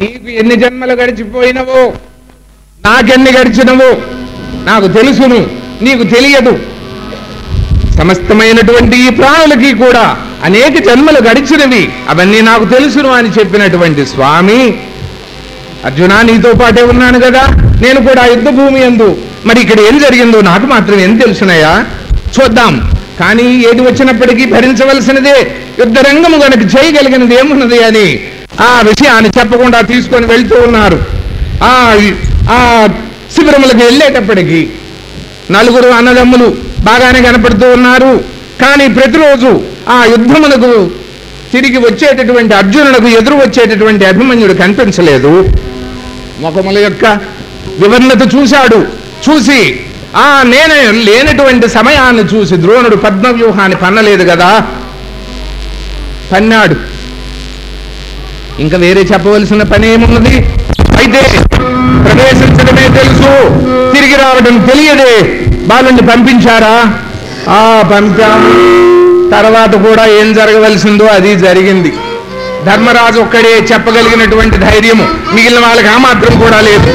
నీకు ఎన్ని జన్మలు గడిచిపోయినవో నాకెన్ని గడిచినవో నాకు తెలుసును నీకు తెలియదు. సమస్తమైనటువంటి ఈ ప్రాణులకి కూడా అనేక జన్మలు గడిచినవి అవన్నీ నాకు తెలుసును అని చెప్పినటువంటి స్వామి. అర్జున నీతో పాటే ఉన్నాను కదా. నేను కూడా యుద్ధ భూమి ఎందు మరి ఇక్కడ ఏం జరిగిందో నాకు మాత్రం ఏం తెలుసునయా చూద్దాం. కానీ ఏది వచ్చినప్పటికీ భరించవలసినదే యుద్ధ రంగము గనక చేయగలిగినది ఏమున్నది అని ఆ విషయాన్ని చెప్పకుండా తీసుకొని వెళ్తూ ఉన్నారు. ఆ శిబిరములకు వెళ్ళేటప్పటికీ నలుగురు అన్నదమ్ములు బాగానే కనపడుతూ ఉన్నారు. కానీ ప్రతిరోజు ఆ యుద్ధమునకు తిరిగి వచ్చేటటువంటి అర్జునులకు ఎదురు వచ్చేటటువంటి అభిమన్యుడు కనిపించలేదు. ముఖముల యొక్క వివర్ణత చూశాడు. చూసి ఆ నేనే లేనటువంటి సమయాన్ని చూసి ద్రోణుడు పద్మవ్యూహాన్ని పన్నలేదు కదా? పన్నాడు. ఇంకా వేరే చెప్పవలసిన పని ఏమున్నది? అయితే ప్రవేశించడమే తెలుసు. తిరిగి రావడం తెలియదే. బాలుని పంపించారా? ఆ పంపాం. తర్వాత కూడా ఏం జరగవలసిందో అది జరిగింది. ధర్మరాజు ఒక్కడే చెప్పగలిగినటువంటి ధైర్యము మిగిలిన వాళ్ళకి ఆ మాత్రం కూడా లేదు.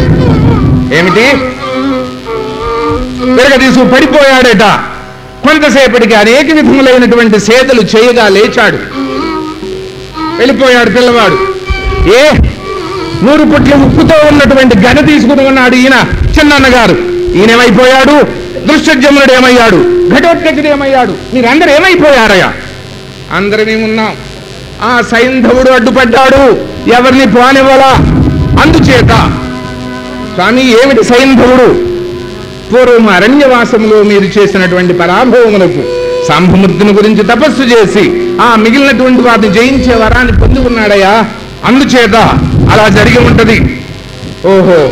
ఏమిటి? విరగదీసు పడిపోయాడట. కొంతసేపటికి అనేక విధములైనటువంటి సేతలు చేయగా లేచాడు. వెళ్ళిపోయాడు పిల్లవాడు. ఏ? నూరు పుట్ల ఉప్పుతో ఉన్నటువంటి గన తీసుకుని ఉన్నాడు ఈయన చిన్నన్నగారు. ఈయనేమైపోయాడు? దృశ్యజమునుడు ఏమయ్యాడు? ఘటోత్కచుడు ఏమయ్యాడు? మీరందరూ ఏమైపోయారయ్యా? అందరమేమున్నాం ఆ సైంధవుడు అడ్డుపడ్డాడు. ఎవరిని పోనివ్వలా? అందుచేత. స్వామి ఏమిటి సైంధవుడు? పూర్వం అరణ్యవాసంలో మీరు చేసినటువంటి పరాభవములకు సాంభముద్దుని గురించి తపస్సు చేసి ఆ మిగిలినటువంటి వారిని జయించే వరాన్ని పొందుకున్నాడయ్యా? అందుచేత అలా జరిగి ఉంటది. ఓహో.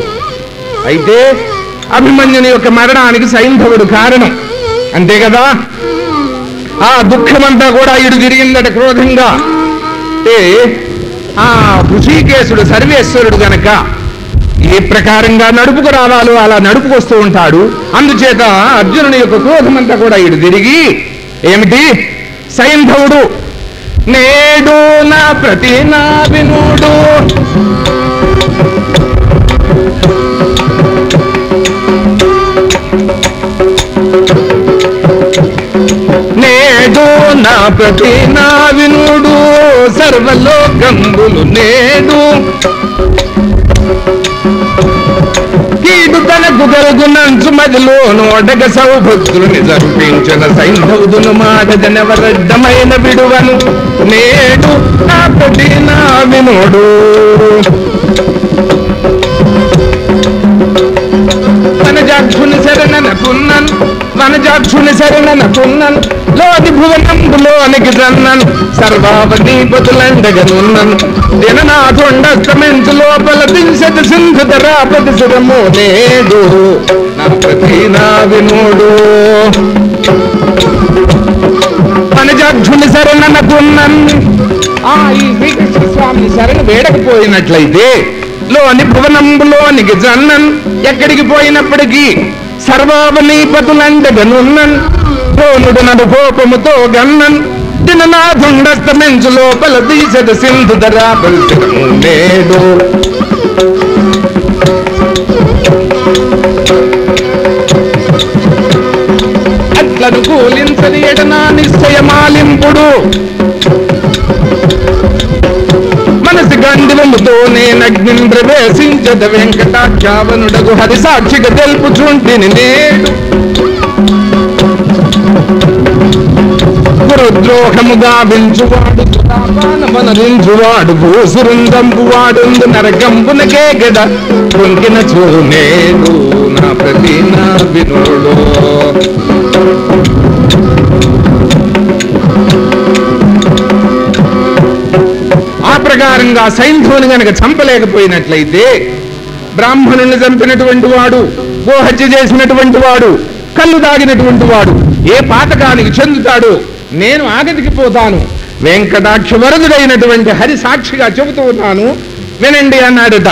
అయితే అభిమన్యుని యొక్క మరణానికి సైంధవుడు కారణం. అంతే కదా? ఆ దుఃఖమంతా కూడా ఇడు తిరిగిందట క్రోధంగా. అంటే ఆ ఋషికేశుడు సర్వేశ్వరుడు గనక ఏ ప్రకారంగా నడుపుకు రావాలో అలా నడుపుకొస్తూ ఉంటాడు. అందుచేత అర్జునుని యొక్క క్రోధమంతా కూడా ఇడు తిరిగి ఏమిటి? సైంధవుడు నేడు నా ప్రతి నా వినుడు నేడు నా ప్రతి నా వినుడు సర్వలోకంబులు నేడు. తనకు గలుగునంచు మదిలో నోడగ సౌభద్రుని జరిపించిన సైంధవుదును మాట జనవరడ్డమైన విడువను నేడు నా ప్రతి నా వినోడు. వనజాక్షుని శరణనకున్నన్లోని భువనంబులోనికి జన్నన్ సర్వావదీపతులండగనున్నన్ దిననాథుండస్తమించు లోపల దింశత సింధు ధరాపతి శిరము నేడు. నా ప్రతి నా వినోడు. పనిజాక్షుని శరణనకున్నన్ ఆ ఈ శ్రీకృష్ణ స్వామిని శరణ వేడకపోయినట్లయితే లోని భువనంబులోనికి జన్నన్ ఎక్కడికి పోయినప్పటికీ సర్వావనీపతులండగనున్నన్ పోనుడు నడు కోపముతో గన్నన్. దిననాథుండస్తమించు లోపల దీసద సింధు ధరాపల్సిరము నేడు. అట్లను కూలించని ఎడనా నిశ్చయమాలింపుడు. మనసి నగ్ని ప్రవేశించద వెంకటాఖ్యావనుడకు హరి సాక్షిగా తెలుపుచుంటిని నేడు గురుద్రోహముగా వించువాడు మనరించువాడు భూసురుందంబువాడు నరకంబునకే గద పొంగిన చూనేడు నా ప్రతి నా వినోడు. ప్రకారంగా సైంధువుని గనక చంపలేకపోయినట్లయితే బ్రాహ్మణుని చంపినటువంటి వాడు గోహత్య చేసినటువంటి వాడు కళ్ళు దాగినటువంటి వాడు ఏ పాతకానికి చెందుతాడు? నేను ఆగతికి పోతాను. వెంకటాక్ష వరదుడైనటువంటి హరి సాక్షిగా చెబుతూ ఉన్నాను. వినండి అన్నాడట.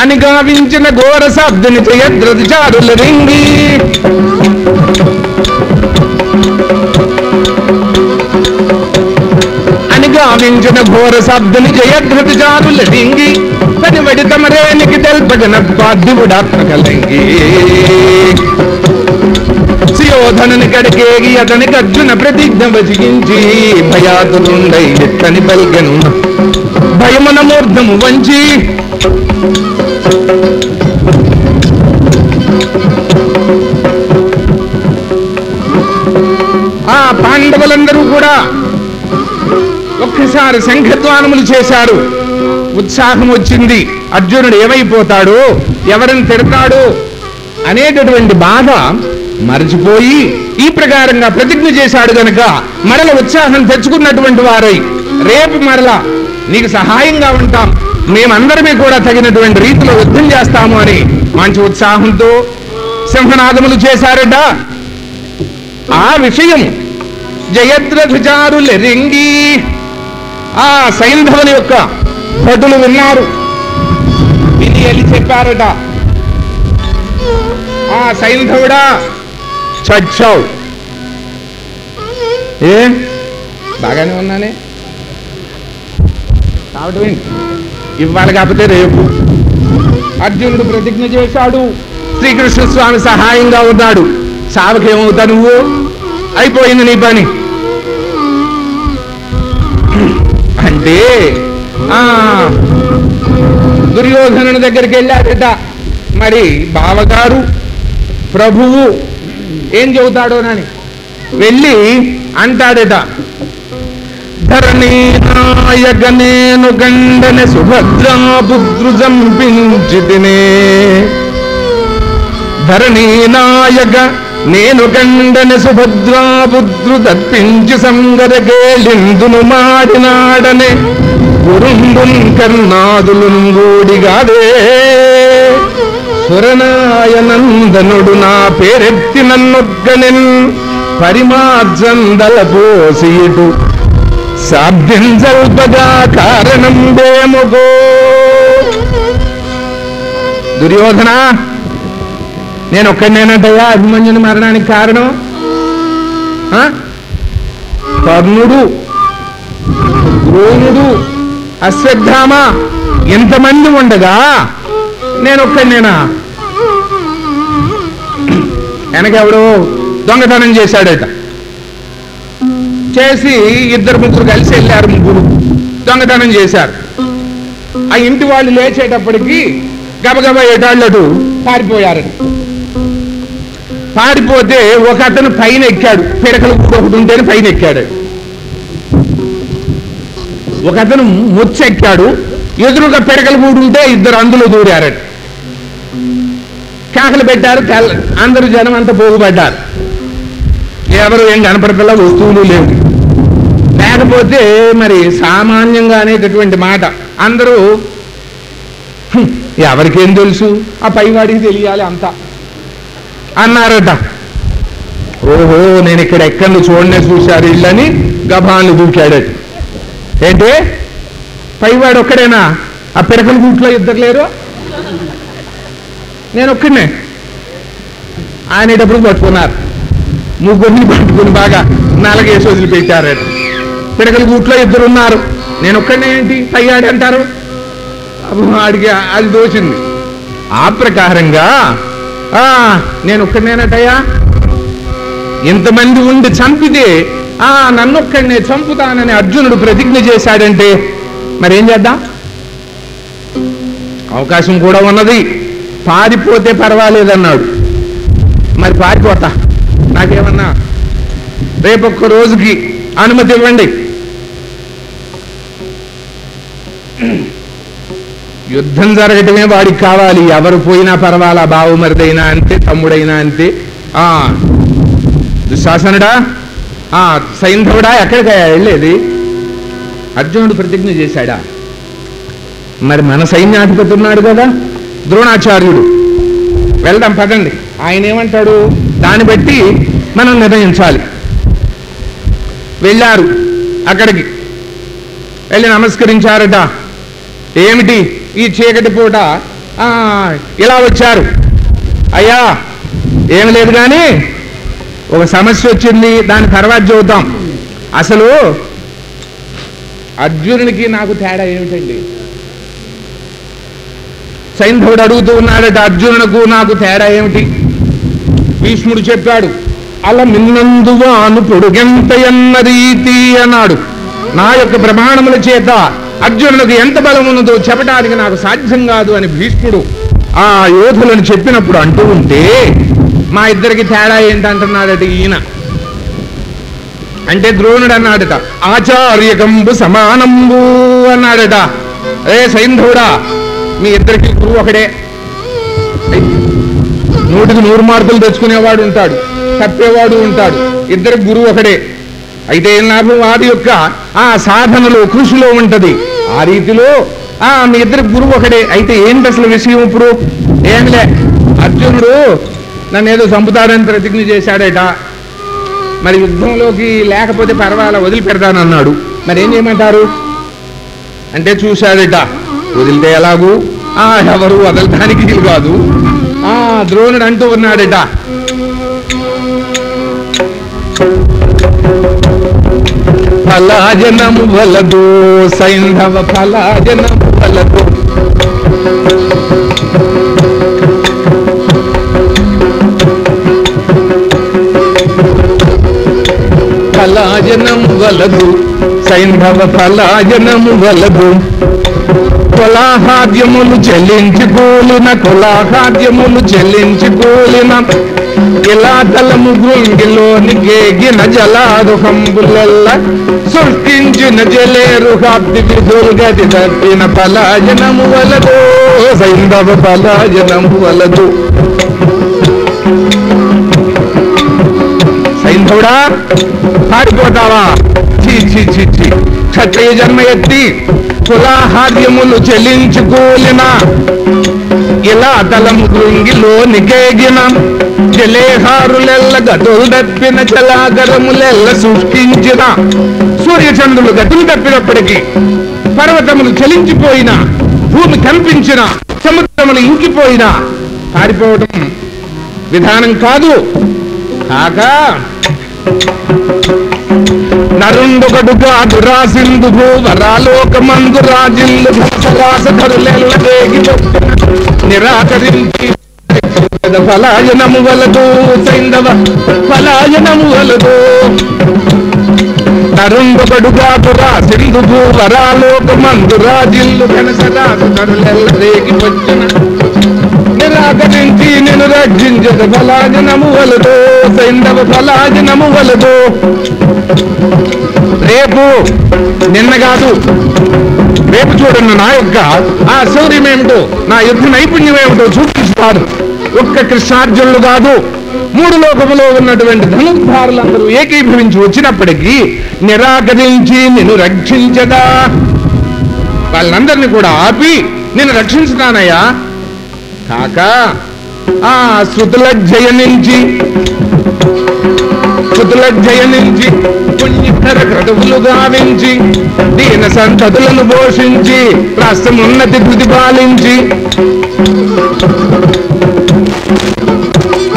అని గావించిన ఘోర శబ్దుని చేయద్రతిచారుల రింగి భావించిన ఘోర శబ్దని జయధృతి జారుల డింగి. పని తమరేనికి తెల్పగన పార్థివుడాత్మకలంగి సుయోధనుని కడికేగి అతనికి అర్జున ప్రతిజ్ఞ వచిగించి భయాతులుండై ఎత్తని పలికెను భయమున మూర్ధము వంచి. ఆ పాండవులందరూ కూడా ఒక్కసారి శంఖధ్వానములు చేశాడు ఉత్సాహం వచ్చింది. అర్జునుడు ఏమైపోతాడు? ఎవరిని తిడతాడు? అనేటటువంటి బాధ మరచిపోయి ఈ ప్రకారంగా ప్రతిజ్ఞ చేశాడు గనక మరల ఉత్సాహం తెచ్చుకున్నటువంటి వారై రేపు మరల నీకు సహాయంగా ఉంటాం. మేమందరమే కూడా తగినటువంటి రీతిలో యుద్ధం చేస్తాము అని మంచి ఉత్సాహంతో సింహనాదములు చేశారట. ఆ విషయం జయద్రథుచారులెరింగి ఆ సైంధవుని యొక్క భటులు విన్నారు. విని వెళ్ళి చెప్పారట. ఆ సైంధవుడా చచ్చావు. ఏ? బాగానే ఉన్నానే? కావటం ఏంటి? ఇవాళ కాకపోతే రేపు. అర్జునుడు ప్రతిజ్ఞ చేశాడు. శ్రీకృష్ణ స్వామి సహాయంగా ఉన్నాడు. సావకేమవుతా నువ్వు? అయిపోయింది నీ పని. అంటే దుర్యోధనుని దగ్గరికి వెళ్ళాడట మరి బావగారు ప్రభువు ఏం చెబుతాడోనని వెళ్ళి అంటాడట. ధరణీ నాయక నేను గండని సుభద్రా పుత్రు జంపించితినే. ధరణీ నాయక నేను గండన సుభద్రా పుత్రు తప్పించి సంగరకేళిందును మాడినాడనే గురుండున్ కర్ణాదులున్ గూడిగాదే. సురనాయనందనుడు నా పేరెత్తి నన్నొగ్గనిన్ పరిమార్జందల పోసియుడు శాబ్దింజల్పగా కారణం దేముగో దుర్యోధనా నేను ఒక్కడినేనంటయ్యా అభిమన్యుని మరణానికి కారణం? ఆ? కర్ణుడు ద్రోణుడు అశ్వత్థామ ఎంతమంది ఉండగా నేను ఒక్కడినేనా వెనకెవడో దొంగతనం చేశాడట. చేసి ఇద్దరు ముగ్గురు కలిసి వెళ్ళారు ముగ్గురు. దొంగతనం చేశారు. ఆ ఇంటి వాళ్ళు లేచేటప్పటికి గబగబా ఎటాళ్ళటు పారిపోయారని పాడిపోతే ఒక అతను పైన ఎక్కాడు. పిడకలు ఒకటి ఉంటేనే పైన ఎక్కాడు. ఒక అతను ముచ్చెక్కాడు. ఎదురుగా పిడకలు కూడుంటే ఉంటే ఇద్దరు అందులో దూరారట కేకలు పెట్టారు తెల్ల- అందరూ జనం అంతా పోగుపడ్డారు. ఎవరు ఏం కనపడతలా వస్తువులు లేవు. లేకపోతే మరి సామాన్యంగా అనేటటువంటి మాట అందరూ ఎవరికేం తెలుసు? ఆ పైవాడికి తెలియాలి అంతా. అన్నారట ఓహో నేను ఇక్కడ ఎక్కడ చూడనే చూశారు ఇళ్ళని? గభాన్ని దూకాడట ఏంటి? పైవాడు ఒక్కడేనా? ఆ పిడకల గూట్లో ఇద్దరు లేరు? నేను ఒక్కడనే. ఆయనేటప్పుడు పట్టుకున్నారు? ముగ్గురిని పట్టుకుని బాగా నలగేసి వదిలిపెట్టారట పిడకల గూట్లో ఇద్దరు ఉన్నారు. నేను ఒక్కడనే ఏంటి? పైవాడు అంటారు? అడిగి అది దోచింది. ఆ ప్రకారంగా నేను ఒక్కనేనటయ్యా ఇంతమంది ఉండి చంపితే ఆ నన్నొక్కడినే చంపుతానని అర్జునుడు ప్రతిజ్ఞ చేశాడంటే మరేం చేద్దాం? అవకాశం కూడా ఉన్నది. పారిపోతే పర్వాలేదన్నాడు. మరి పారిపోతా. నాకేమన్నా రేపొక్క రోజుకి అనుమతి ఇవ్వండి. యుద్ధం జరగటమే వాడికి కావాలి. ఎవరు పోయినా పర్వాలా బావుమరిదైనా అంతే తమ్ముడైనా అంతే. ఆ దుశ్శాసనుడా ఆ సైంధవుడా? ఎక్కడికయ్యా వెళ్ళేది? అర్జునుడు ప్రతిజ్ఞ చేశాడా? మరి మన సైన్యాధిపతి ఉన్నాడు కదా ద్రోణాచార్యుడు. వెళ్దాం పదండి. ఆయన ఏమంటాడు? దాన్ని బట్టి మనం నిర్ణయించాలి. వెళ్ళారు అక్కడికి. వెళ్ళి నమస్కరించారట. ఏమిటి? ఈ చీకటి పూట ఆ, ఇలా వచ్చారు. అయ్యా ఏం లేదు కానీ ఒక సమస్య వచ్చింది దాని తర్వాత చూద్దాం. అసలు అర్జునునికి నాకు తేడా ఏమిటండి? సైంధవుడు అడుగుతూ ఉన్నాడట అర్జునునకు నాకు తేడా ఏమిటి? భీష్ముడు చెప్పాడు అలా మిన్నందువాను పొడుగెంత ఎన్న రీతి అన్నాడు. నా యొక్క ప్రమాణముల చేత అర్జునులకు ఎంత బలం ఉన్నదో చెప్పడానికి నాకు సాధ్యం కాదు అని భీష్ముడు ఆ యోధులను చెప్పినప్పుడు అంటూ ఉంటే మా ఇద్దరికి తేడా ఏంటంటున్నాడట ఈయన. అంటే ద్రోణుడు అన్నాడట ఆచార్యకంబు సమానంబు అన్నాడట. అరే సైంధవుడా మీ ఇద్దరికి గురువు ఒకడే. నూటికి నూరు మార్కులు తెచ్చుకునేవాడు ఉంటాడు తప్పేవాడు ఉంటాడు ఇద్దరికి గురువు ఒకడే. అయితే ఏం లాభం వాడి యొక్క ఆ సాధనలో కృషిలో ఉంటది. ఆ రీతిలో ఆ మీ ఇద్దరు గురువు ఒకడే. అయితే ఏంటి అసలు విషయం ఇప్పుడు? ఏంలే అర్జునుడు నన్ను ఏదో చంపుతాడని ప్రతిజ్ఞ చేశాడట. మరి యుద్ధంలోకి లేకపోతే పర్వాలా వదిలిపెడతానన్నాడు. మరి ఏం చేయమంటారు? అంటే చూశాడట వదిలితే ఎలాగూ? ఆ ఎవరు వదలటానికి వీలు కాదు. ఆ ద్రోణుడు అంటూ ఉన్నాడట. ఫలాజనము వలదు సైంధవ ఫలాజనము వలదు. ఫలాజనము వలదు సైంధవ ఫలాజనము వలదు. కులాహాద్యములు చెల్లించి కూలిన కులాహాద్యములు చెల్లించి కూలిన. ఇలా తలము గుంగిలోని గేగిన జలారుహంబులెల్ల సృష్టించిన జలేరు హాబ్ది విధులుగతి తప్పిన పలాయనము వలదు సైంధవ పలాయనము వలదు. సైంధవుడా పారిపోతావా? చీ చీ చీ చీ క్షత్రియ జన్మ ఎత్తి కులాహార్యములు చెల్లించుకోలిన ఇలా తలము కృంగిలో నికేగిన జలేహారులెల్ల గతులు తప్పిన చలాగరములెల్ల సృష్టించిన సూర్యచంద్రులు గతులు తప్పినప్పటికీ పర్వతములు చలించిపోయిన భూమి కంపించిన సముద్రములు ఇంకిపోయినా పారిపోవడం విధానం కాదు. కాక నరుండొకడు కాదు రాసిందు భూవరాలోకమందు రాజిల్లు భక్తరాసధరులెల్ల నిరాకరించి ఫలాయనము వలదు సైందవ ఫలాయనము వలదు. నరుండొకడు కాదు రాసిందు భూవరాలోకమందు రాజిల్లు ఘనసరాసధరులెల్ల రేగి వచ్చిన నిరాకరించి నేను రక్షించదు ఫలాజనము వలదు. సైంధవ సలాజనము వలదు. రేపు నిన్న కాదు రేపు చూడండి నా యొక్క ఆ శౌర్యం ఏమిటో నా యుద్ధ నైపుణ్యం ఏమిటో చూపిస్తాడు. ఒక్క కృష్ణార్జునులు కాదు మూడు లోకములో ఉన్నటువంటి ధనుర్ధారులందరూ ఏకీభవించి వచ్చినప్పటికీ నిరాకరించి నిన్ను రక్షించదా. వాళ్ళందరినీ కూడా ఆపి నేను రక్షించుతానయ్యా. కాక ఆ శృతుల జయనించి శృతుల జయనించి పుణ్యతర క్రతువులు గావించి దీన సంతతులను పోషించి రాష్ట్రమున్నతి ప్రతిపాలించి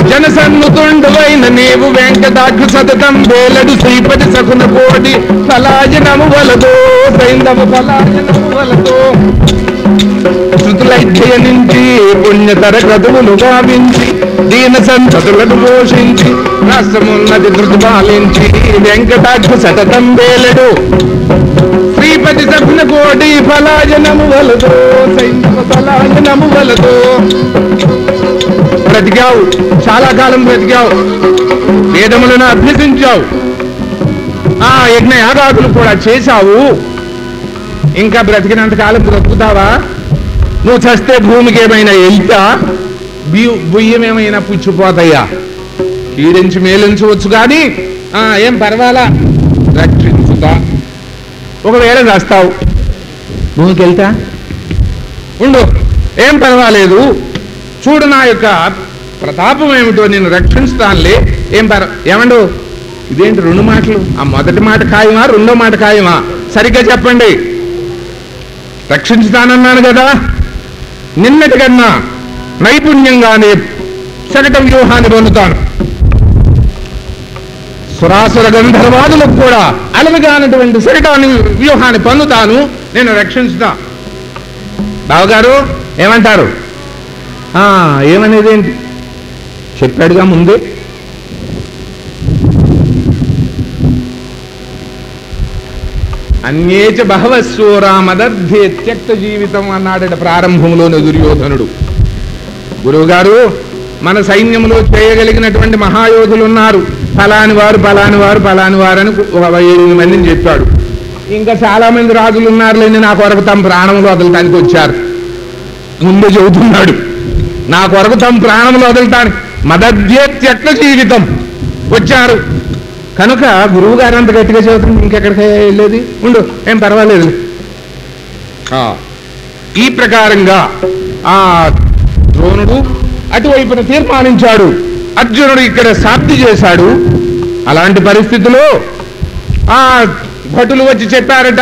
జనసన్నుతుండవైన నీవు వెంకటాక్ష సతతం వేలడు శ్రీపతి సకున కోడి వలతో వలదో సైంధవ వలతో. వలదో శృతులైధ్యయనించి పుణ్యతర క్రతువులు గావించి దీన సంతతులను పోషించి రాష్ట్రమున్నది ధృతి పాలించి వెంకటాక్ష సతతం వేలడు శ్రీపతి సభ్యున కోటి ఫలాజనము వలదు ఫలాజనము వలదు. బ్రతికావు చాలా కాలం బ్రతికావు వేదములను అభ్యసించావు. ఆ యజ్ఞ యాగాదులు కూడా చేశావు. ఇంకా బ్రతికినంత కాలం బ్రతుకుతావా? నువ్వు చస్తే భూమికి ఏమైనా వెళ్తా? బియ్యం ఏమైనా పుచ్చిపోతాయా? కీడించి మేలించవచ్చు కానీ ఆ, ఏం పర్వాలా? రక్షించుతా. ఒకవేళ చేస్తావు భూమికి వెళ్తా ఉండు. ఏం పర్వాలేదు. చూడు నా యొక్క ప్రతాపం ఏమిటో నేను రక్షిస్తానులే ఏం పర్వ ఏమండు? ఇదేంటి రెండు మాటలు? ఆ మొదటి మాట ఖాయమా రెండో మాట ఖాయమా? సరిగ్గా చెప్పండి. రక్షించుతానన్నాను కదా? నిన్నటి కన్నా నైపుణ్యంగానే శకట వ్యూహాన్ని పొందుతాను. సురాసుర గంధర్వాదులకు కూడా అలవిగానటువంటి శకటాన్ని వ్యూహాన్ని పొందుతాను. నేను రక్షించుతా. బావగారు ఏమంటారు? ఆ, ఏమనేది ఏంటి? చెప్పాడుగా ముందే. అన్యేచ బహవశూరా మదర్థే త్యక్త జీవితం అన్నాడట ప్రారంభంలోని దుర్యోధనుడు. గురువుగారు మన సైన్యంలో చేయగలిగినటువంటి మహాయోధులు ఉన్నారు ఫలాని వారు ఫలాని వారు ఫలాని వారు అని ఒక ఎనిమిది మందిని చెప్పాడు. ఇంకా చాలా మంది రాజులు ఉన్నారులేండి నా కొరకు తమ ప్రాణములు వదలటానికి వచ్చారు. ముందు చెబుతున్నాడు నా కొరకు తమ ప్రాణములు వదలటానికి మదధ్యేత్యక్త జీవితం వచ్చారు. కనుక గురువు గారు అంత గట్టిగా చదువుతుంది ఇంకెక్కడికి వెళ్ళేది? ఉండు ఏం పర్వాలేదు. ఆ, ఈ ప్రకారంగా ఆ ద్రోణుడు అటువైపున తీర్మానించాడు. అర్జునుడు ఇక్కడ సాప్తి చేశాడు. అలాంటి పరిస్థితిలో ఆ భటులు వచ్చి చెప్పారట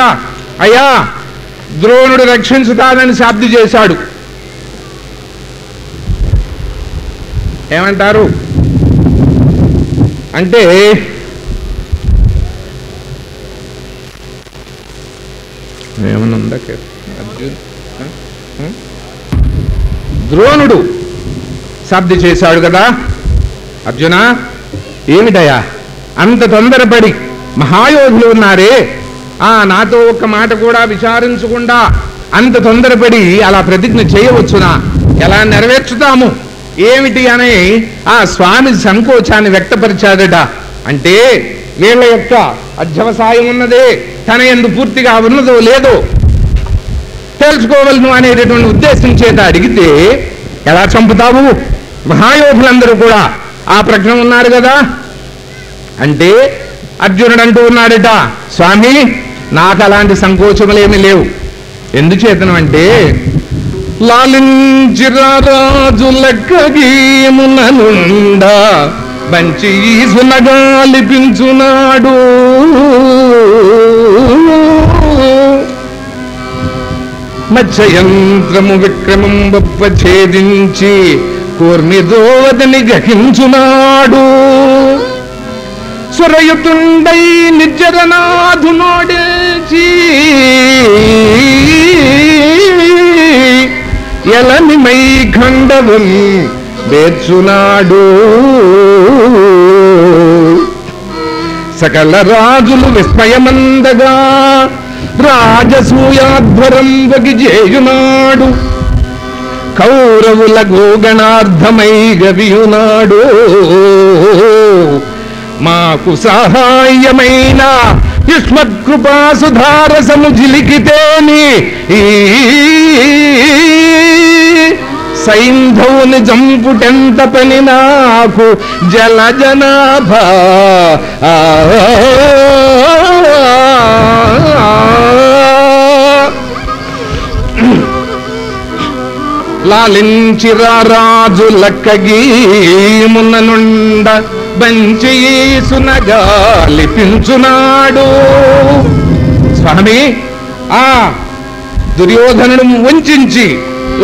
అయ్యా ద్రోణుడు రక్షించుతానని శాబ్ది చేశాడు. ఏమంటారు? అంటే ఏమన్నా ఉందా అర్జున్ ద్రోణుడు శబ్ది చేశాడు కదా? అర్జున ఏమిటయా అంత తొందరపడి మహాయోధులు ఉన్నారే. ఆ నాతో ఒక్క మాట కూడా విచారించకుండా అంత తొందరపడి అలా ప్రతిజ్ఞ చేయవచ్చునా? ఎలా నెరవేర్చుతాము? ఏమిటి అని ఆ స్వామి సంకోచాన్ని వ్యక్తపరిచాడట. అంటే వీళ్ళ యొక్క అధ్యవసాయం ఉన్నదే తన ఎందు పూర్తిగా ఉన్నదో లేదో తెలుసుకోవలను అనేటటువంటి ఉద్దేశం చేత అడిగితే ఎలా చంపుతావు? మహాయోధులందరూ కూడా ఆ ప్రజ్ఞ ఉన్నారు కదా? అంటే అర్జునుడు అంటూ ఉన్నాడట స్వామి నాకు అలాంటి సంకోచములేమీ లేవు. ఎందుచేతనంటే అంటే లాలించిరాజు లెక్కగీముననుండా మంచి సునగాలిపించునాడు మత్స్యయంత్రము విక్రమం బొప్ప ఛేదించి కూర్మిదోవదని గ్రహించునాడు. సురయుతుండై నిర్జరనాథునోడేచి ఎలనిమై ఖండవం వేర్చునాడు. సకల రాజులు విస్మయమందగా రాజసూయాధ్వరం వగిజేయునాడు. కౌరవుల గోగణార్థమై గవియునాడు మాకు సహాయమైన యుష్మత్కృపాసుధారసము జిలికితేని సైంధవుని జంపుటెంత పని నాకు జల జనాభా ఆ లాలించిరా రాజు లక్కగీమున నుండ బంచీసునగా లిపించునాడు స్వామి ఆ దుర్యోధనుడు వంచి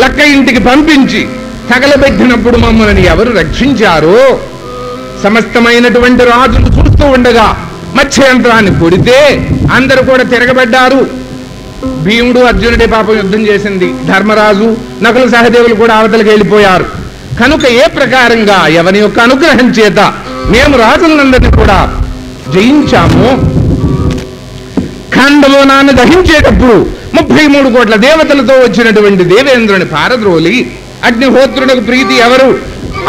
లక్క ఇంటికి పంపించి తగలబెట్టినప్పుడు మమ్మల్ని ఎవరు రక్షించారో? సమస్తమైనటువంటి రాజులు చూస్తూ ఉండగా మత్స్యంత్రాన్ని కొడితే అందరూ కూడా తిరగబడ్డారు. భీముడు అర్జునుడి పాపం యుద్ధం చేసింది. ధర్మరాజు నకుల సహదేవులు కూడా అవతలకి వెళ్ళిపోయారు. కనుక ఏ ప్రకారంగా ఎవని యొక్క అనుగ్రహం చేత మేము రాజులందరినీ కూడా జయించాము ఖండమోనాన్ని దహించేటప్పుడు ముప్పై మూడు కోట్ల దేవతలతో వచ్చినటువంటి దేవేంద్రుని పారద్రోలి అగ్నిహోత్రుడికి ప్రీతి ఎవరు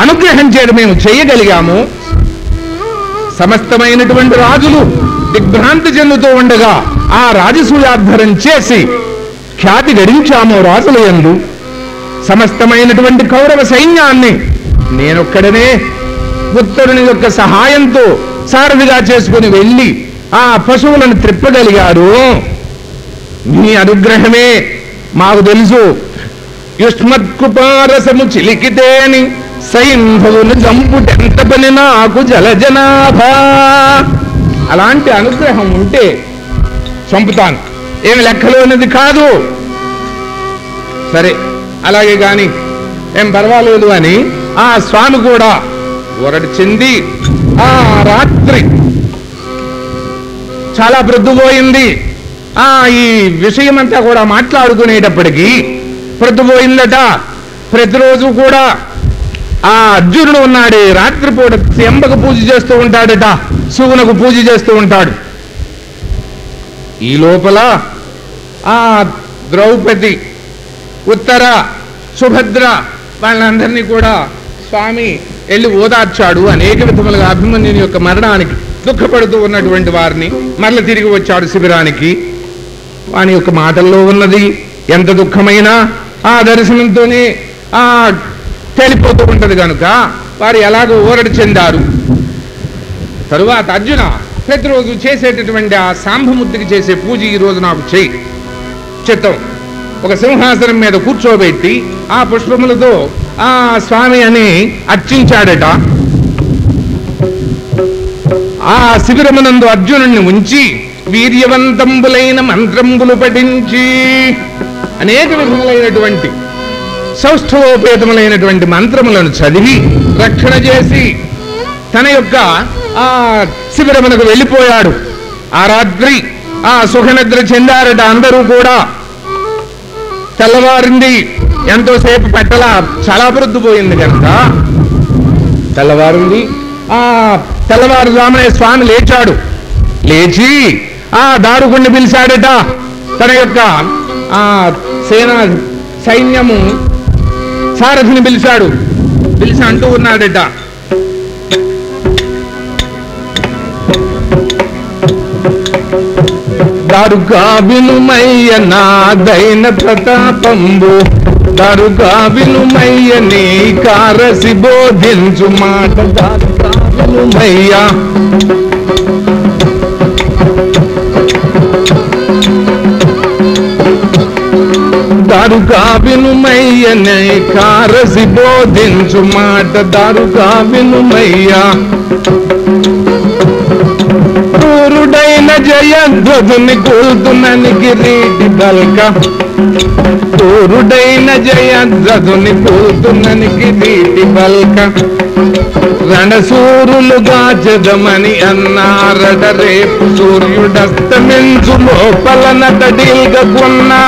అనుగ్రహం చేయడం మేము చేయగలిగాము. సమస్తమైనటువంటి రాజులు దిగ్భ్రాంతి చెందుతూ ఉండగా ఆ రాజసూయాధ్వరం చేసి ఖ్యాతి గడించాము రాజుల ఎందు సమస్తమైనటువంటి కౌరవ సైన్యాన్ని నేనొక్కడనే ఉత్తరుని యొక్క సహాయంతో సారథిగా చేసుకుని వెళ్ళి ఆ పశువులను త్రిప్పగలిగారు నీ అనుగ్రహమే మాకు తెలుసు. యుష్మత్కుపారసము చిలికితేని సైంభవులు చంపుటెంత పని నాకు జలజనాభ. అలాంటి అనుగ్రహం ఉంటే చంపుతాను. ఏమి లెక్కలోనిది కాదు. సరే అలాగే కాని ఏం పర్వాలేదు అని ఆ స్వామి కూడా ఒరడిచింది చెంది ఆ రాత్రి చాలా ప్రొద్దుపోయింది. ఆ ఈ విషయమంతా కూడా మాట్లాడుకునేటప్పటికీ ప్రొద్దుపోయిందట. ప్రతిరోజు కూడా ఆ అర్జునుడు ఉన్నాడే రాత్రిపూట చెంబకు పూజ చేస్తూ ఉంటాడట శివునకు పూజ చేస్తూ ఉంటాడు. ఈ లోపల ఆ ద్రౌపది ఉత్తర సుభద్ర వాళ్ళందరినీ కూడా స్వామి వెళ్ళి ఓదార్చాడు. అనేక విధములుగా అభిమన్యుని యొక్క మరణానికి దుఃఖపడుతూ ఉన్నటువంటి వారిని మరల తిరిగి వచ్చాడు శిబిరానికి. వాని యొక్క మాటల్లో ఉన్నది ఎంత దుఃఖమైనా ఆ దర్శనంతోనే ఆ తేలిపోతూ ఉంటది కనుక వారు ఎలాగో ఊరడి చెందారు. తరువాత అర్జున ప్రతిరోజు చేసేటటువంటి ఆ సాంభముద్దికి చేసే పూజ ఈ రోజు నాకు చేయి. చిత్తం ఒక సింహాసనం మీద కూర్చోబెట్టి ఆ పుష్పములతో ఆ స్వామి అని అర్చించాడట. ఆ శిబిరమునందు అర్జునుణ్ణి ఉంచి వీర్యవంతంబులైన మంత్రంబులు పఠించి అనేక విధములైనటువంటి సౌష్ఠవోపేతములైనటువంటి మంత్రములను చదివి రక్షణ చేసి తన యొక్క ఆ శిబిరమునకు వెళ్ళిపోయాడు. ఆ రాత్రి ఆ సుఖనిద్ర చెందారట అందరూ కూడా. తెల్లవారింది ఎంతోసేపు పెట్టల చాలా ప్రొద్దుపోయింది కనుక. తెల్లవారింది ఆ తెల్లవారుజామునే స్వామి లేచాడు. లేచి ఆ దారుకుణ్ణి పిలిచాడట. తన యొక్క ఆ సేన సైన్యము సారథిని పిలిచాడు. పిలిచి అంటూ ఉన్నాడట. దారుగా వినుమయ్య నాదైన ప్రతాపంబు దారుగా వినుమయ్య నీ కారసి బోధించు మాట. దారుగా వినుమయ్య దారుగా వినుమయ్యనే కారసి బోధించు మాట దారుగా వినుమయ్యా క్రూరుడైన జయధ్వజుని కూల్తునని కిరీటి బల్క పూరుడైన జయధ్వజుని కూల్తునని వీటి పల్క. రణసూరులుగా గాజదమని అన్నారడ రేపు సూర్యుడస్తమించు లోపల నటడిల్గకున్నా.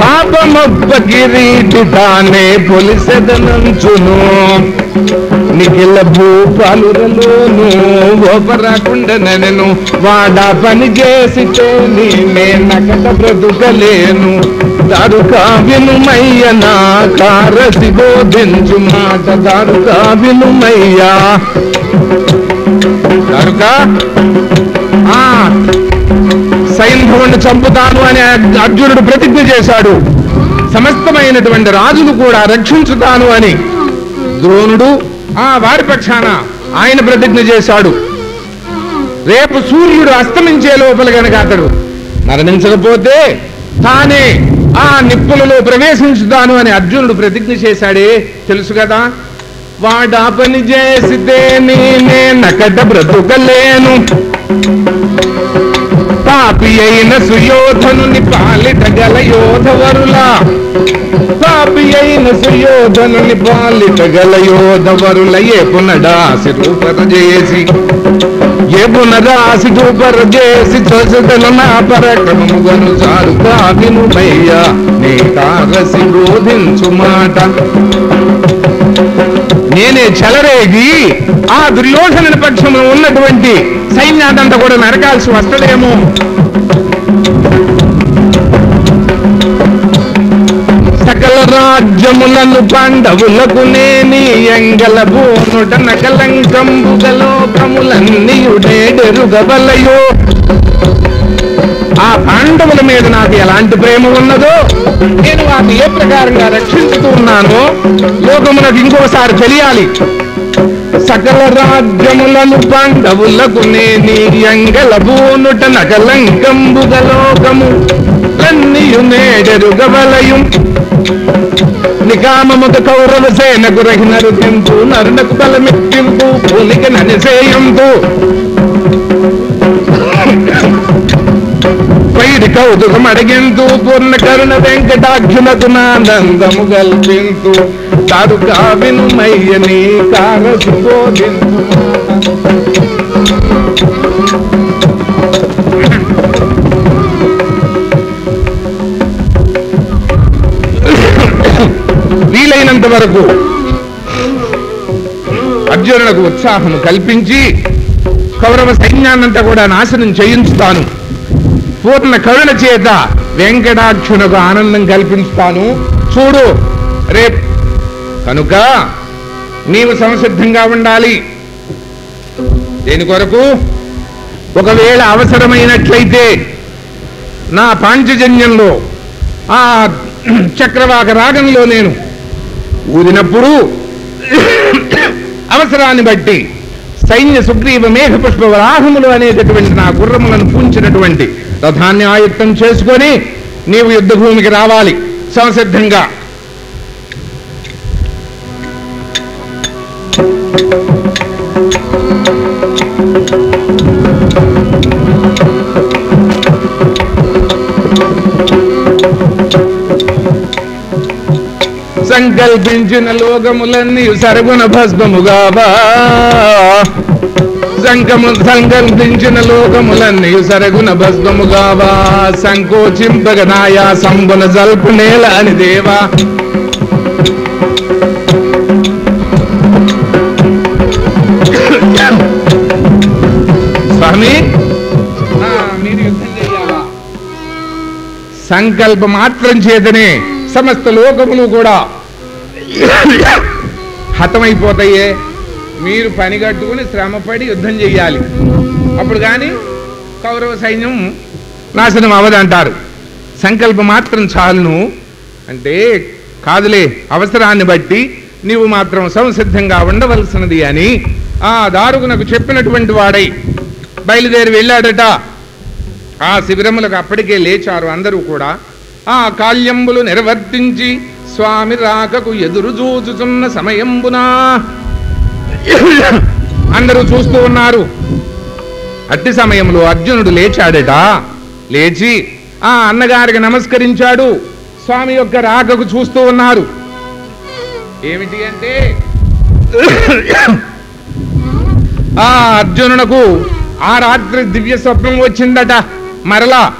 పాపమొప్ప కిరీటి తానే పొలిసెదనంచును నిఖిల భూపాలురలోను ఓపరాకుండనెను వాడా పని చేసితే నేనే నకట బ్రతుకలేను. దారుకా వినుమయ్య నా కారసి బోధించు మాట దారుకా వినుమయ్యా దారుకా? ఆ సైంధవుణ్ణి చంపుతాను అని అర్జునుడు ప్రతిజ్ఞ చేశాడు. సమస్తమైనటువంటి రాజును కూడా రక్షించుతాను అని. ద్రోణుడు ఆ వారి పక్షాన ఆయన ప్రతిజ్ఞ చేశాడు. రేపు సూర్యుడు అస్తమించే లోపల గనక అతడు మరణించకపోతే తానే ఆ నిప్పులలో ప్రవేశించుతాను అని అర్జునుడు ప్రతిజ్ఞ చేశాడే. తెలుసు కదా? వాడా పని చేసితే నేనే నకట బ్రతుకలేను. పాపి అయిన సుయోధనుని పాలిట గల యోధవరులా. పాపి సుయోధనుని పాలిట గల యోధవరుల పునడాసి రూపర చేసి ఏ పునరాసి రూపర చేసి చొసదల నా పరక్రమము గను చారు కావినుమయ్యా నీ కారసి బోధించు మాట నేనే చెలరేగి ఆ దుర్యోధన పక్షంలో ఉన్నటువంటి సైన్యాదంతా కూడా నరకాల్సి వస్తదేమో. సకల రాజ్యములను పాండవులకు నేని ఎంగల బోనుట నకలంకంబుగలోకములన్నీయుడేడెరుగవలయో ఆ పాండవుల మీద నాకు ఎలాంటి ప్రేమ ఉన్నదో నేను వాటిని ఏ ప్రకారంగా రక్షించుతూ ఉన్నానో లోకమునకు ఇంకోసారి తెలియాలి. సకల రాజ్యములను పాండవులకు నేని ఎంగల బూనుట నకలంకంబుగలోకము అన్నియు నేడెరుగవలయం నికామముక కౌరవ సేనకు రహినరు తింపు నరునకు బలమెక్కింపు పూలిక ననిసేయంపు పైడి కౌతుకం అడిగింతు పూర్ణ కరుణ వెంకటాక్షులకు నానందము కల్పింతు తారుగా వినుమయ్యని కారసు బోధింతు వీలైనంత వరకు అర్జునులకు ఉత్సాహము కల్పించి కౌరవ సైన్యాన్నంతా కూడా నాశనం చేయించుతాను. పూర్ణ కరుణ చేత వెంకటాక్షునకు ఆనందం కల్పించుతాను చూడు రేప్. కనుక నీవు సంసిద్ధంగా ఉండాలి. దేని కొరకు? ఒకవేళ అవసరమైనట్లయితే నా పాంచజన్యంలో ఆ చక్రవాక రాగంలో నేను ఊదినప్పుడు అవసరాన్ని బట్టి సైన్య సుగ్రీవ మేఘపుష్ప వరాహములు అనేటటువంటి నా గుర్రములను పూంచినటువంటి రథాన్ని ఆయుక్తం చేసుకొని నీవు యుద్ధ భూమికి రావాలి సంసిద్ధంగా సంకల్పించిన లోకములన్నీ సరుగున భస్మముగావా సంకము సంకల్పించిన లోకములన్నీ సరగున భస్మముగావా సంకోచింపగ నాయా సంబున జల్పు నేల అని దేవా. స్వామి? సంకల్ప మాత్రం చేతనే సమస్త లోకములు కూడా హతమైపోతాయే. మీరు పని కట్టుకుని శ్రమపడి యుద్ధం చెయ్యాలి. అప్పుడు కానీ కౌరవ సైన్యం నాశనం అవ్వదంటారు సంకల్పం మాత్రం చాలును. అంటే కాదులే అవసరాన్ని బట్టి నీవు మాత్రం సంసిద్ధంగా ఉండవలసినది అని ఆ దారుగునకు చెప్పినటువంటి వాడై బయలుదేరి వెళ్ళాడట. ఆ శిబిరములకు అప్పటికే లేచారు అందరూ కూడా. ఆ కాల్యంబులు నిర్వర్తించి స్వామి రాకకు ఎదురు చూచుచున్న సమయంబునా. అందరూ చూస్తూ ఉన్నారు. అట్టి సమయంలో అర్జునుడు లేచాడట. లేచి ఆ అన్నగారికి నమస్కరించాడు. స్వామి యొక్క రాకకు చూస్తూ ఉన్నారు. ఏమిటి అంటే? ఆ అర్జునునకు ఆ రాత్రి దివ్య స్వప్నం వచ్చిందట. మరలా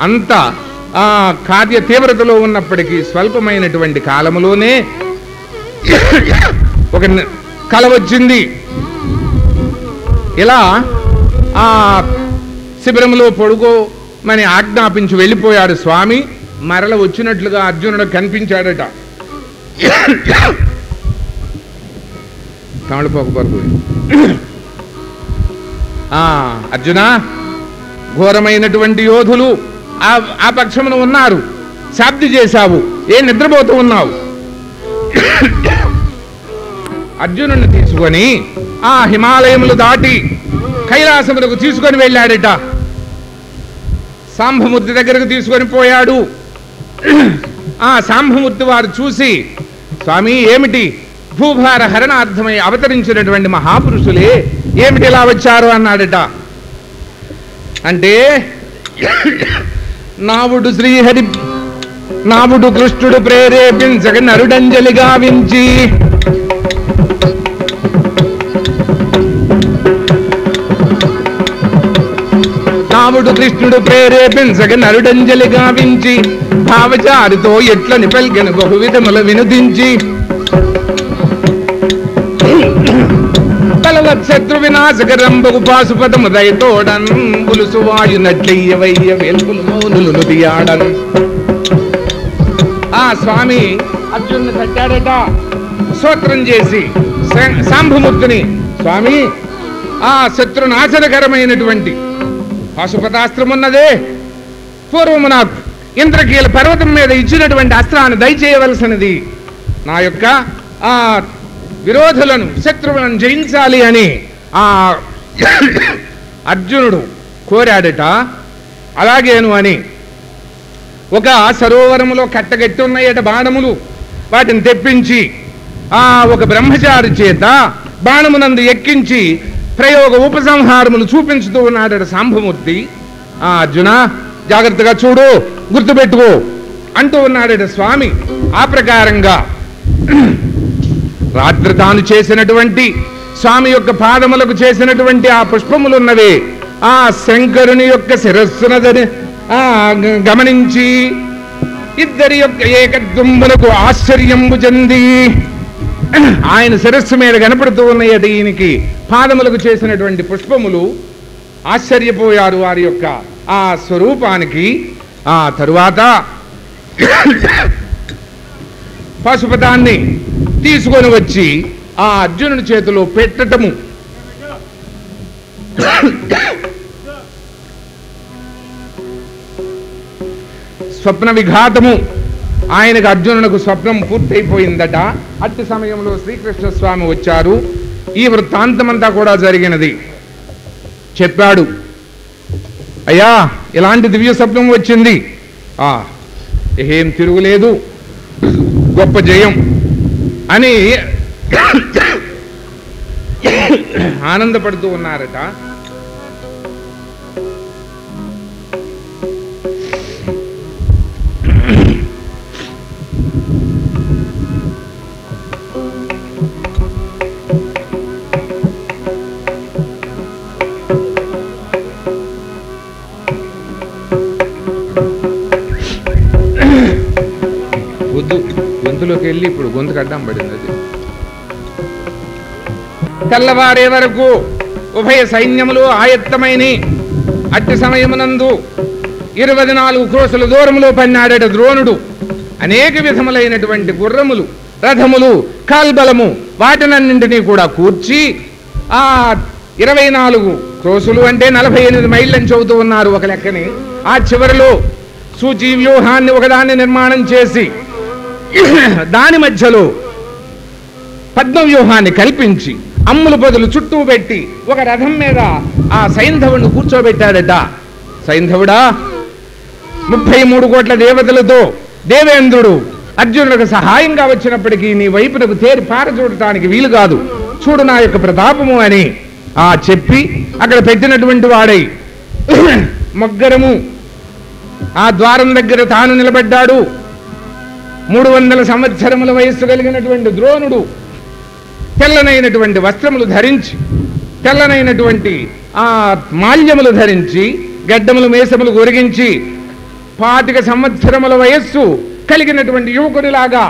అంత ఆ కార్య తీవ్రతలో ఉన్నప్పటికీ స్వల్పమైనటువంటి కాలంలోనే ఒక కల వచ్చింది. ఇలా ఆ శిబిరంలో పడుకోమని ఆజ్ఞాపించి వెళ్ళిపోయాడు స్వామి. మరల వచ్చినట్లుగా అర్జునుడు కనిపించాడట. తమిళపోకపోరు ఆ అర్జున ఘోరమైనటువంటి యోధులు ఆ ఆ పక్షమున ఉన్నారు. శాబ్ది చేశావు. ఏ నిద్రపోతూ ఉన్నావు? అర్జునుడిని తీసుకొని ఆ హిమాలయములు దాటి కైలాసములకు తీసుకొని వెళ్ళాడట. సాంభమూర్తి దగ్గరకు తీసుకొని పోయాడు. ఆ సాంభమూర్తి వారు చూసి స్వామి ఏమిటి? భూభార హరణార్థమై అవతరించినటువంటి మహాపురుషులే ఏమిటి ఇలా వచ్చారు? అన్నాడట. అంటే నావుడు శ్రీహరి నావుడు కృష్ణుడు ప్రేరేపించక నరుడంజలి గావించి. నావుడు కృష్ణుడు ప్రేరేపించక నరుడంజలి గావించి. భావచారితో ఎట్లని పలికిన బహువిధముల వినుదించి. శత్రు వినాశకరంబగు పాశుపదము దయతోడన్ పులుసు వాయునట్లయ్య వయ్య వెల్పులు మౌనులు తీయాడన్ ఆ స్వామి అర్జున్ని కట్టాడట స్తోత్రం చేసి సాంభుమూర్తిని స్వామి ఆ శత్రునాశనకరమైనటువంటి పాశుపతాస్త్రం ఉన్నదే పూర్వము నాకు ఇంద్రకీల పర్వతం మీద ఇచ్చినటువంటి అస్త్రాన్ని దయచేయవలసినది. నా యొక్క ఆ విరోధులను శత్రువులను జయించాలి అని ఆ అర్జునుడు కోరాడట. అలాగేను అని ఒక సరోవరములో కట్టగట్టి ఉన్నాయట బాణములు. వాటిని తెప్పించి ఆ ఒక బ్రహ్మచారి చేత బాణమునందు ఎక్కించి ప్రయోగ ఉపసంహారములు చూపించుతూ ఉన్నాడట సాంబమూర్తి. ఆ అర్జున జాగ్రత్తగా చూడు గుర్తుపెట్టుకో అంటూ ఉన్నాడట స్వామి. ఆ ప్రకారంగా రాత్రి తాను చేసినటువంటి స్వామి యొక్క పాదములకు చేసినటువంటి ఆ పుష్పములున్నవే. ఆ శంకరుని యొక్క శిరస్సునదని గమనించి ఇద్దరి యొక్క ఏకద్వంబులకు ఆశ్చర్యంబు చెంది ఆయన శిరస్సు మీద కనపడుతూ ఉన్నాయి దీనికి పాదములకు చేసినటువంటి పుష్పములు ఆశ్చర్యపోయారు వారి యొక్క ఆ స్వరూపానికి. ఆ తరువాత పశుపతాన్ని తీసుకొని వచ్చి ఆ అర్జునుడి చేతిలో పెట్టటము. స్వప్న విఘాతము. ఆయనకు అర్జునునకు స్వప్నం పూర్తయిపోయిందట. అట్టి సమయంలో శ్రీకృష్ణ స్వామి వచ్చారు. ఈ వృత్తాంతమంతా కూడా జరిగినది. చెప్పాడు అయ్యా ఇలాంటి దివ్య స్వప్నం వచ్చింది. ఆ ఏం తిరుగులేదు. గొప్ప జయం. అని ఆనందపడుతూ ఉన్నారట వెళ్ళి ఇప్పుడు గొంతు కడ్డం పడింది అది. తెల్లవారే వరకు ఉభయ సైన్యములు ఆయత్తమైన అట్టి సమయమునందు ఇరవై నాలుగు క్రోసుల దూరంలో పన్నాడట ద్రోణుడు అనేక విధములైనటువంటి గుర్రములు రథములు కాల్బలము వాటినన్నింటినీ కూడా కూర్చి ఆ ఇరవై నాలుగు క్రోసులు అంటే నలభై ఎనిమిది మైళ్ళని చెబుతూ ఉన్నారు ఒక లెక్కని. ఆ చివరిలో సూచి వ్యూహాన్ని ఒకదాన్ని నిర్మాణం చేసి దాని మధ్యలో పద్మవ్యూహాన్ని కల్పించి అమ్ముల బదులు చుట్టూ పెట్టి ఒక రథం మీద ఆ సైంధవుడిని కూర్చోబెట్టాడట. సైంధవుడా ముప్పై మూడు కోట్ల దేవతలతో దేవేంద్రుడు అర్జునుడికి సహాయంగా వచ్చినప్పటికీ నీ వైపునకు తేరి పార చూడటానికి వీలు కాదు. చూడు నా యొక్క ప్రతాపము అని ఆ చెప్పి అక్కడ పెట్టినటువంటి వాడై మొగ్గరము ఆ ద్వారం దగ్గర తాను నిలబడ్డాడు. మూడు వందల సంవత్సరముల వయస్సు కలిగినటువంటి ద్రోణుడు తెల్లనైనటువంటి వస్త్రములు ధరించి తెల్లనైనటువంటి ఆ మాల్యములు ధరించి గడ్డములు మేసములు గొరిగించి పాతిక సంవత్సరముల వయస్సు కలిగినటువంటి యువకుడిలాగా